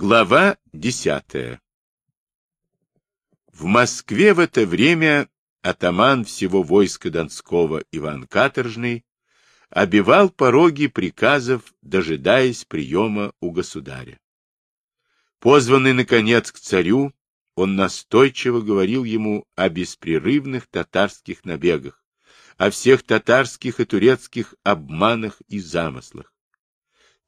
Глава десятая В Москве в это время атаман всего войска Донского Иван Каторжный обивал пороги приказов, дожидаясь приема у государя. Позванный, наконец, к царю, он настойчиво говорил ему о беспрерывных татарских набегах, о всех татарских и турецких обманах и замыслах.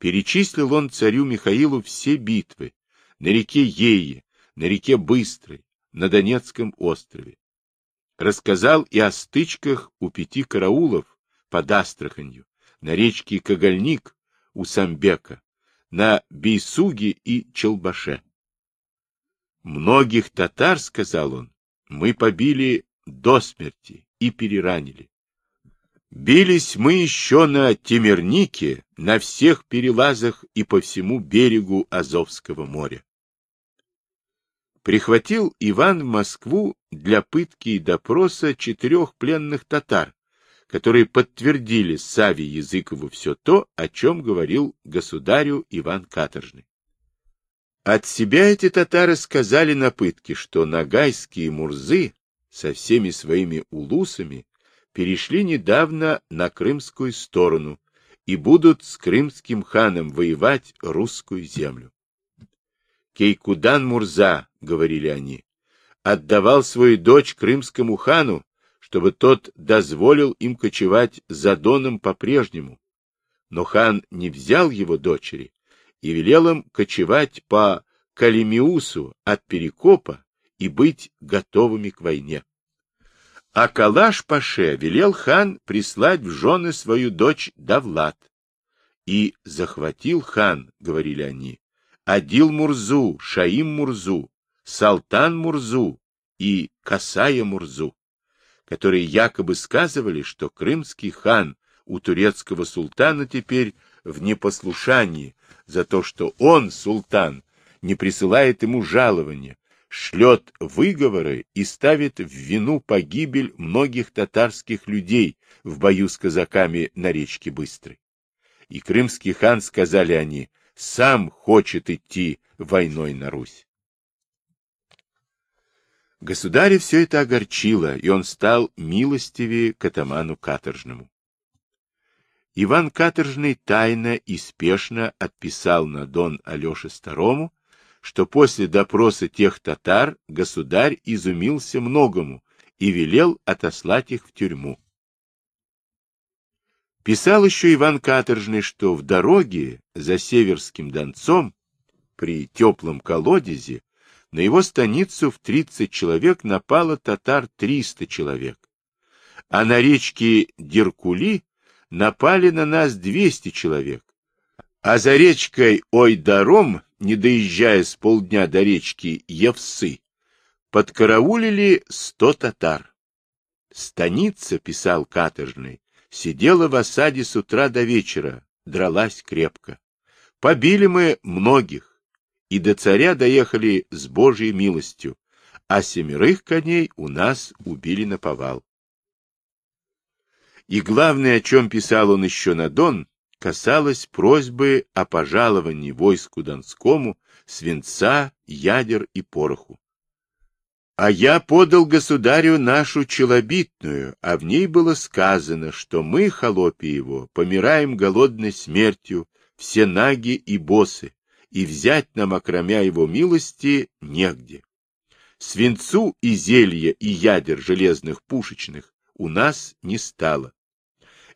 Перечислил он царю Михаилу все битвы на реке Ее, на реке Быстрой, на Донецком острове. Рассказал и о стычках у пяти караулов под Астраханью, на речке Кагальник у Самбека, на Бейсуге и Челбаше. Многих татар, сказал он, мы побили до смерти и переранили. Бились мы еще на Темернике, на всех перелазах и по всему берегу Азовского моря. Прихватил Иван в Москву для пытки и допроса четырех пленных татар, которые подтвердили Саве Языкову все то, о чем говорил государю Иван Каторжный. От себя эти татары сказали на пытке, что нагайские мурзы со всеми своими улусами перешли недавно на крымскую сторону и будут с крымским ханом воевать русскую землю. Кейкудан Мурза, — говорили они, — отдавал свою дочь крымскому хану, чтобы тот дозволил им кочевать за Доном по-прежнему. Но хан не взял его дочери и велел им кочевать по Калимиусу от Перекопа и быть готовыми к войне. А Калаш-Паше велел хан прислать в жены свою дочь Давлат. И захватил хан, говорили они, Адил Мурзу, Шаим Мурзу, Салтан Мурзу и Касая Мурзу, которые якобы сказывали, что крымский хан у турецкого султана теперь в непослушании за то, что он, султан, не присылает ему жалования, шлет выговоры и ставит в вину погибель многих татарских людей в бою с казаками на речке Быстрой. И крымский хан, сказали они, сам хочет идти войной на Русь. Государя все это огорчило, и он стал милостивее к атаману Каторжному. Иван Каторжный тайно и спешно отписал на Дон Алёше Старому, что после допроса тех татар государь изумился многому и велел отослать их в тюрьму. Писал еще Иван Каторжный, что в дороге за Северским Донцом при теплом колодезе на его станицу в 30 человек напало татар 300 человек, а на речке Деркули напали на нас 200 человек, а за речкой Ойдаром не доезжая с полдня до речки Евсы, подкараулили сто татар. Станица, писал каторжный, сидела в осаде с утра до вечера, дралась крепко. Побили мы многих, и до царя доехали с Божьей милостью, а семерых коней у нас убили на повал. И главное, о чем писал он еще на Дон, касалась просьбы о пожаловании войску Донскому свинца, ядер и пороху. А я подал государю нашу челобитную, а в ней было сказано, что мы, холопи его, помираем голодной смертью, все наги и босы, и взять нам, окромя его милости, негде. Свинцу и зелья и ядер железных пушечных у нас не стало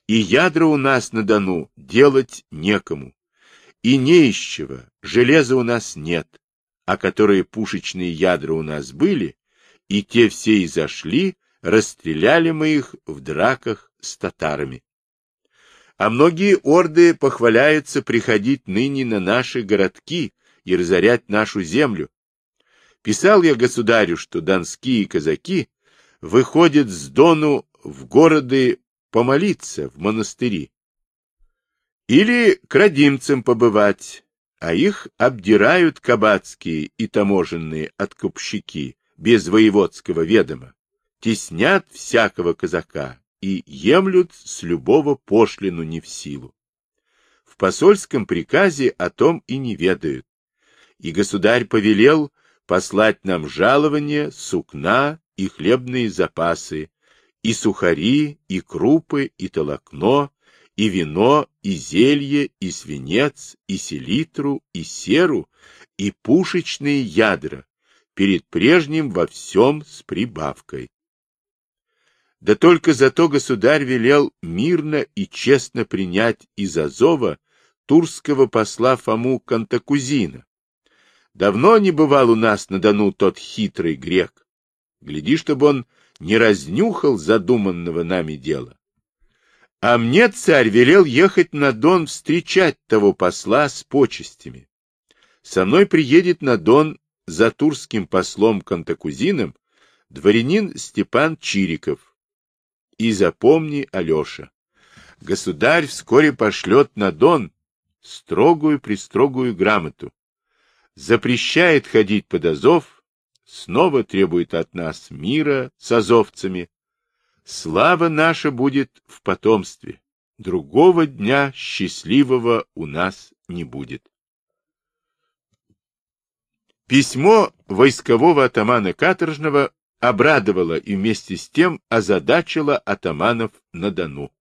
и ядра у нас на Дону делать некому, и не из чего, железа у нас нет, а которые пушечные ядра у нас были, и те все и зашли, расстреляли мы их в драках с татарами. А многие орды похваляются приходить ныне на наши городки и разорять нашу землю. Писал я государю, что донские казаки выходят с Дону в города помолиться в монастыри. Или к родимцам побывать, а их обдирают кабацкие и таможенные откупщики без воеводского ведома, теснят всякого казака и емлют с любого пошлину не в силу. В посольском приказе о том и не ведают. и государь повелел послать нам жалование, сукна и хлебные запасы, и сухари, и крупы, и толокно, и вино, и зелье, и свинец, и селитру, и серу, и пушечные ядра, перед прежним во всем с прибавкой. Да только зато государь велел мирно и честно принять из Азова турского посла Фому Кантакузина. Давно не бывал у нас на Дону тот хитрый грек. Гляди, чтобы он не разнюхал задуманного нами дела. А мне царь велел ехать на Дон встречать того посла с почестями. Со мной приедет на Дон за турским послом Кантакузином дворянин Степан Чириков. И запомни, Алеша, государь вскоре пошлет на Дон строгую-пристрогую грамоту. Запрещает ходить под Азов, снова требует от нас мира с азовцами. Слава наша будет в потомстве. Другого дня счастливого у нас не будет. Письмо войскового атамана Каторжного обрадовало и вместе с тем озадачило атаманов на Дону.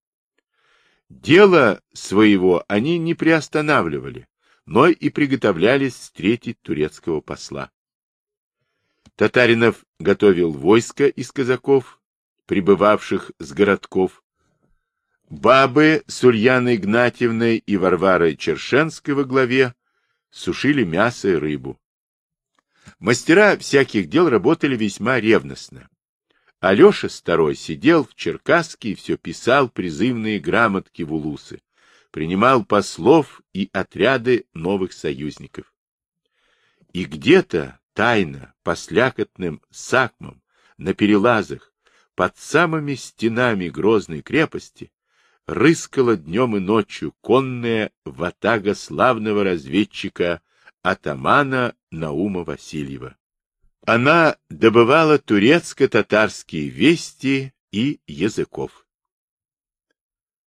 Дело своего они не приостанавливали, но и приготовлялись встретить турецкого посла. Татаринов готовил войско из казаков, прибывавших с городков. Бабы с Ульяной Игнатьевной и Варварой Чершенской во главе сушили мясо и рыбу. Мастера всяких дел работали весьма ревностно. Алеша Старой сидел в Черкасске и все писал призывные грамотки в улусы, принимал послов и отряды новых союзников. И где-то тайно, по слякотным сакмам, на перелазах, под самыми стенами грозной крепости, рыскала днем и ночью конная ватага славного разведчика атамана Наума Васильева. Она добывала турецко-татарские вести и языков.